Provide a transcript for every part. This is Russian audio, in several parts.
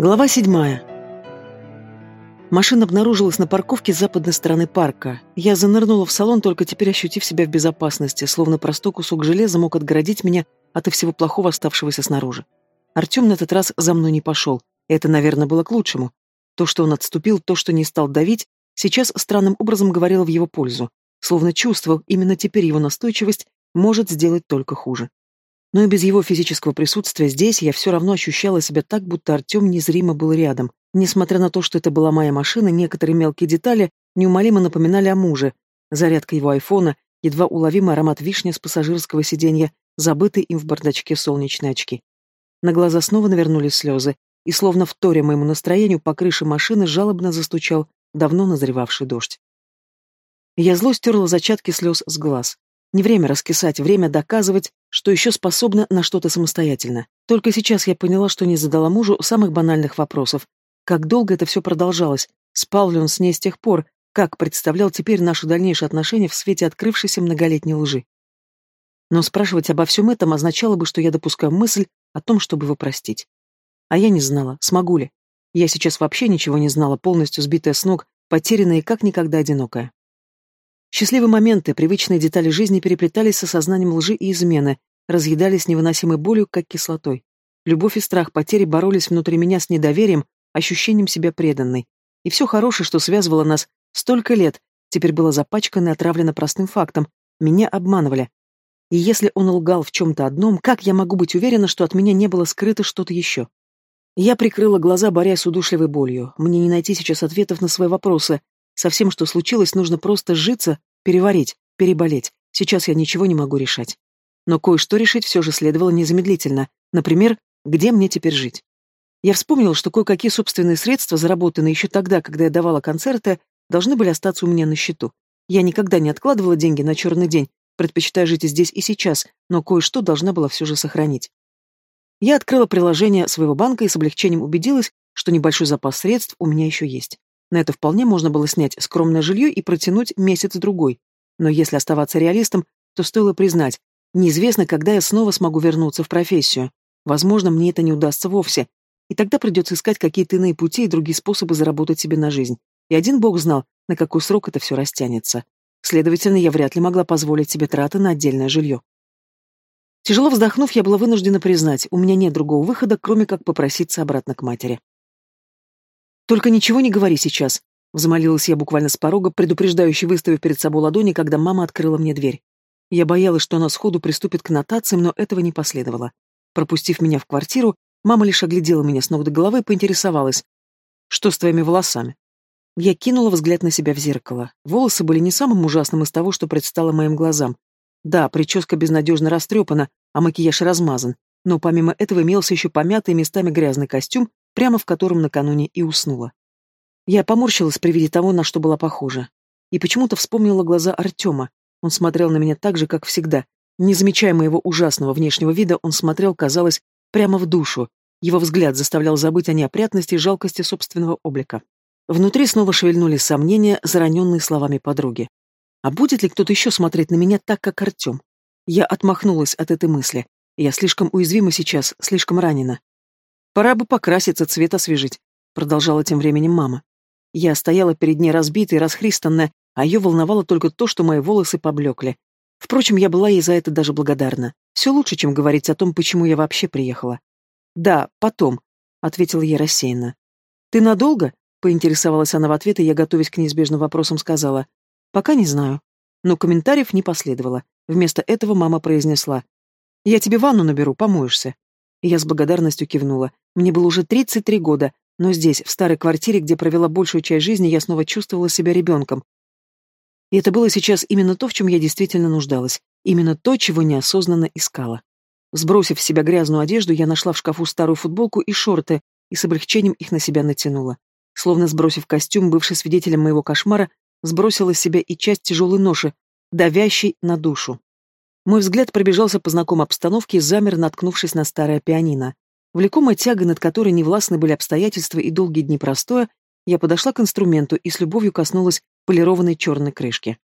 Глава седьмая. Машина обнаружилась на парковке с западной стороны парка. Я занырнула в салон, только теперь ощутив себя в безопасности, словно простой кусок железа мог отгородить меня от всего плохого, оставшегося снаружи. Артем на этот раз за мной не пошел. Это, наверное, было к лучшему. То, что он отступил, то, что не стал давить, сейчас странным образом говорило в его пользу. Словно чувствовал, именно теперь его настойчивость может сделать только хуже. Но и без его физического присутствия здесь я все равно ощущала себя так, будто Артем незримо был рядом. Несмотря на то, что это была моя машина, некоторые мелкие детали неумолимо напоминали о муже. Зарядка его айфона, едва уловимый аромат вишни с пассажирского сиденья, забытый им в бардачке солнечные очки. На глаза снова навернулись слезы, и, словно вторя моему настроению, по крыше машины жалобно застучал давно назревавший дождь. Я зло стерла зачатки слез с глаз. Не время раскисать, время доказывать, что еще способна на что-то самостоятельно. Только сейчас я поняла, что не задала мужу самых банальных вопросов. Как долго это все продолжалось? Спал ли он с ней с тех пор? Как представлял теперь наши дальнейшие отношения в свете открывшейся многолетней лжи? Но спрашивать обо всем этом означало бы, что я допускаю мысль о том, чтобы его простить. А я не знала, смогу ли. Я сейчас вообще ничего не знала, полностью сбитая с ног, потерянная и как никогда одинокая. Счастливые моменты, привычные детали жизни переплетались с осознанием лжи и измены, разъедались невыносимой болью, как кислотой. Любовь и страх потери боролись внутри меня с недоверием, ощущением себя преданной. И все хорошее, что связывало нас столько лет, теперь было запачкано и отравлено простым фактом. Меня обманывали. И если он лгал в чем-то одном, как я могу быть уверена, что от меня не было скрыто что-то еще? Я прикрыла глаза, борясь с удушливой болью. Мне не найти сейчас ответов на свои вопросы, со всем, что случилось, нужно просто сжиться, переварить, переболеть. Сейчас я ничего не могу решать. Но кое-что решить все же следовало незамедлительно. Например, где мне теперь жить? Я вспомнил, что кое-какие собственные средства, заработанные еще тогда, когда я давала концерты, должны были остаться у меня на счету. Я никогда не откладывала деньги на черный день, предпочитая жить здесь и сейчас, но кое-что должна была все же сохранить. Я открыла приложение своего банка и с облегчением убедилась, что небольшой запас средств у меня еще есть. На это вполне можно было снять скромное жилье и протянуть месяц-другой. Но если оставаться реалистом, то стоило признать, неизвестно, когда я снова смогу вернуться в профессию. Возможно, мне это не удастся вовсе. И тогда придется искать какие-то иные пути и другие способы заработать себе на жизнь. И один бог знал, на какой срок это все растянется. Следовательно, я вряд ли могла позволить себе траты на отдельное жилье. Тяжело вздохнув, я была вынуждена признать, у меня нет другого выхода, кроме как попроситься обратно к матери. «Только ничего не говори сейчас», — взмолилась я буквально с порога, предупреждающе выставив перед собой ладони, когда мама открыла мне дверь. Я боялась, что она сходу приступит к нотациям, но этого не последовало. Пропустив меня в квартиру, мама лишь оглядела меня с ног до головы и поинтересовалась. «Что с твоими волосами?» Я кинула взгляд на себя в зеркало. Волосы были не самым ужасным из того, что предстало моим глазам. Да, прическа безнадежно растрепана, а макияж размазан, но помимо этого имелся еще помятый местами грязный костюм, прямо в котором накануне и уснула. Я поморщилась при виде того, на что была похожа. И почему-то вспомнила глаза Артема. Он смотрел на меня так же, как всегда. Не замечая моего ужасного внешнего вида, он смотрел, казалось, прямо в душу. Его взгляд заставлял забыть о неопрятности и жалкости собственного облика. Внутри снова шевельнулись сомнения, зараненные словами подруги. А будет ли кто-то еще смотреть на меня так, как Артем? Я отмахнулась от этой мысли. Я слишком уязвима сейчас, слишком ранена. Пора бы покраситься, цвет освежить, продолжала тем временем мама. Я стояла перед ней разбитая и расхристанная, а ее волновало только то, что мои волосы поблекли. Впрочем, я была ей за это даже благодарна. Все лучше, чем говорить о том, почему я вообще приехала. «Да, потом», — ответила я рассеянно. «Ты надолго?» — поинтересовалась она в ответ, и я, готовясь к неизбежным вопросам, сказала. «Пока не знаю». Но комментариев не последовало. Вместо этого мама произнесла. «Я тебе ванну наберу, помоешься». Я с благодарностью кивнула. Мне было уже 33 года, но здесь, в старой квартире, где провела большую часть жизни, я снова чувствовала себя ребенком. И это было сейчас именно то, в чем я действительно нуждалась. Именно то, чего неосознанно искала. Сбросив с себя грязную одежду, я нашла в шкафу старую футболку и шорты и с облегчением их на себя натянула. Словно сбросив костюм, бывший свидетелем моего кошмара, сбросила с себя и часть тяжелой ноши, давящей на душу. Мой взгляд пробежался по знакомой обстановке и замер, наткнувшись на старое пианино. Влекомая тяга, над которой невластны были обстоятельства и долгие дни простоя, я подошла к инструменту и с любовью коснулась полированной черной крышки.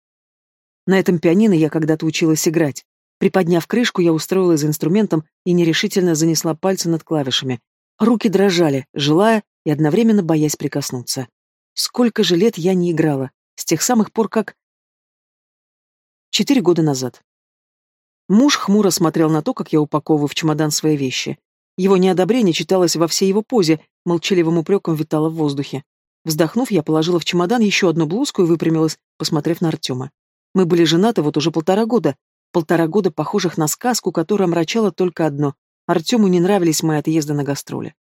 На этом пианино я когда-то училась играть. Приподняв крышку, я устроилась за инструментом и нерешительно занесла пальцы над клавишами. Руки дрожали, желая и одновременно боясь прикоснуться. Сколько же лет я не играла, с тех самых пор, как... Четыре года назад. Муж хмуро смотрел на то, как я упаковываю в чемодан свои вещи. Его неодобрение читалось во всей его позе, молчаливым упреком витало в воздухе. Вздохнув, я положила в чемодан еще одну блузку и выпрямилась, посмотрев на Артема. Мы были женаты вот уже полтора года. Полтора года, похожих на сказку, которая омрачала только одно. Артему не нравились мои отъезды на гастроли.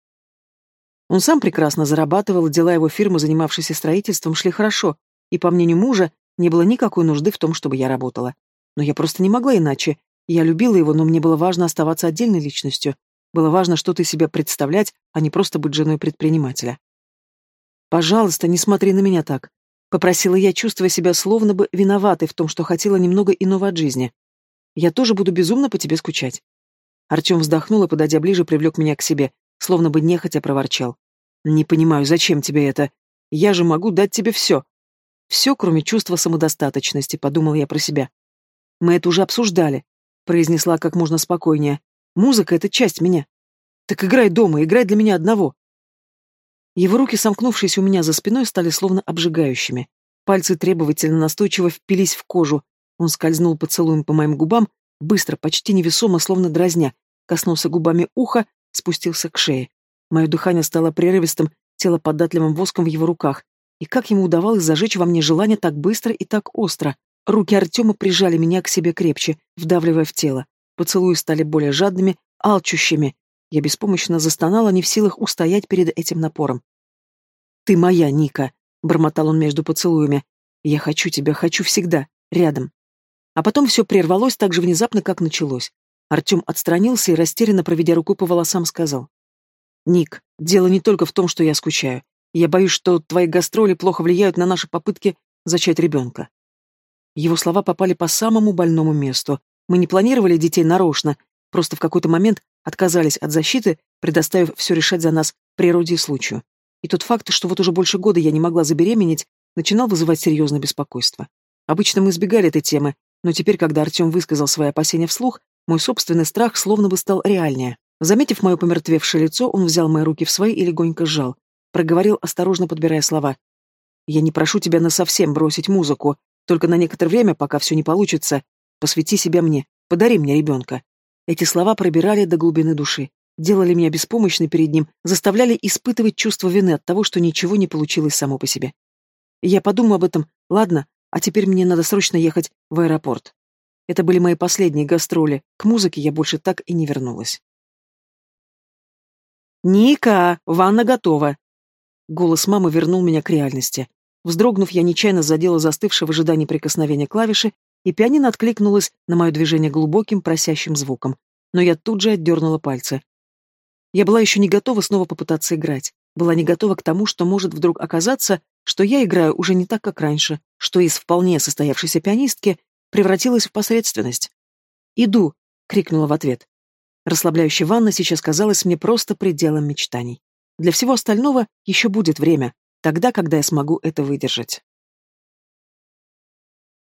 Он сам прекрасно зарабатывал, дела его фирмы, занимавшейся строительством, шли хорошо, и, по мнению мужа, не было никакой нужды в том, чтобы я работала. Но я просто не могла иначе. Я любила его, но мне было важно оставаться отдельной личностью. Было важно что-то из себя представлять, а не просто быть женой предпринимателя. «Пожалуйста, не смотри на меня так», — попросила я, чувствуя себя словно бы виноватой в том, что хотела немного иного от жизни. «Я тоже буду безумно по тебе скучать». Артем вздохнул и, подойдя ближе, привлек меня к себе, словно бы нехотя проворчал. «Не понимаю, зачем тебе это? Я же могу дать тебе все». «Все, кроме чувства самодостаточности», — подумал я про себя. «Мы это уже обсуждали», — произнесла как можно спокойнее. «Музыка — это часть меня». «Так играй дома, играй для меня одного». Его руки, сомкнувшись у меня за спиной, стали словно обжигающими. Пальцы требовательно настойчиво впились в кожу. Он скользнул поцелуем по моим губам, быстро, почти невесомо, словно дразня, коснулся губами уха, спустился к шее. Мое дыхание стало прерывистым, тело податливым воском в его руках. И как ему удавалось зажечь во мне желание так быстро и так остро? Руки Артема прижали меня к себе крепче, вдавливая в тело. Поцелуи стали более жадными, алчущими. Я беспомощно застонала, не в силах устоять перед этим напором. «Ты моя, Ника», — бормотал он между поцелуями. «Я хочу тебя, хочу всегда, рядом». А потом все прервалось так же внезапно, как началось. Артем отстранился и, растерянно проведя рукой по волосам, сказал. «Ник, дело не только в том, что я скучаю. Я боюсь, что твои гастроли плохо влияют на наши попытки зачать ребенка». Его слова попали по самому больному месту. Мы не планировали детей нарочно, просто в какой-то момент отказались от защиты, предоставив все решать за нас природе и случаю. И тот факт, что вот уже больше года я не могла забеременеть, начинал вызывать серьезное беспокойство. Обычно мы избегали этой темы, но теперь, когда Артем высказал свои опасения вслух, мой собственный страх словно бы стал реальнее. Заметив мое помертвевшее лицо, он взял мои руки в свои и легонько сжал. Проговорил, осторожно подбирая слова. «Я не прошу тебя насовсем бросить музыку, только на некоторое время, пока все не получится. Посвяти себя мне, подари мне ребенка». Эти слова пробирали до глубины души, делали меня беспомощной перед ним, заставляли испытывать чувство вины от того, что ничего не получилось само по себе. Я подумаю об этом, ладно, а теперь мне надо срочно ехать в аэропорт. Это были мои последние гастроли, к музыке я больше так и не вернулась. «Ника, ванна готова!» Голос мамы вернул меня к реальности. Вздрогнув, я нечаянно задела застывшее в ожидании прикосновения клавиши, и пианино откликнулось на мое движение глубоким, просящим звуком. Но я тут же отдернула пальцы. Я была еще не готова снова попытаться играть. Была не готова к тому, что может вдруг оказаться, что я играю уже не так, как раньше, что из вполне состоявшейся пианистки превратилась в посредственность. «Иду!» — крикнула в ответ. Расслабляющая ванна сейчас казалась мне просто пределом мечтаний. Для всего остального еще будет время, тогда, когда я смогу это выдержать.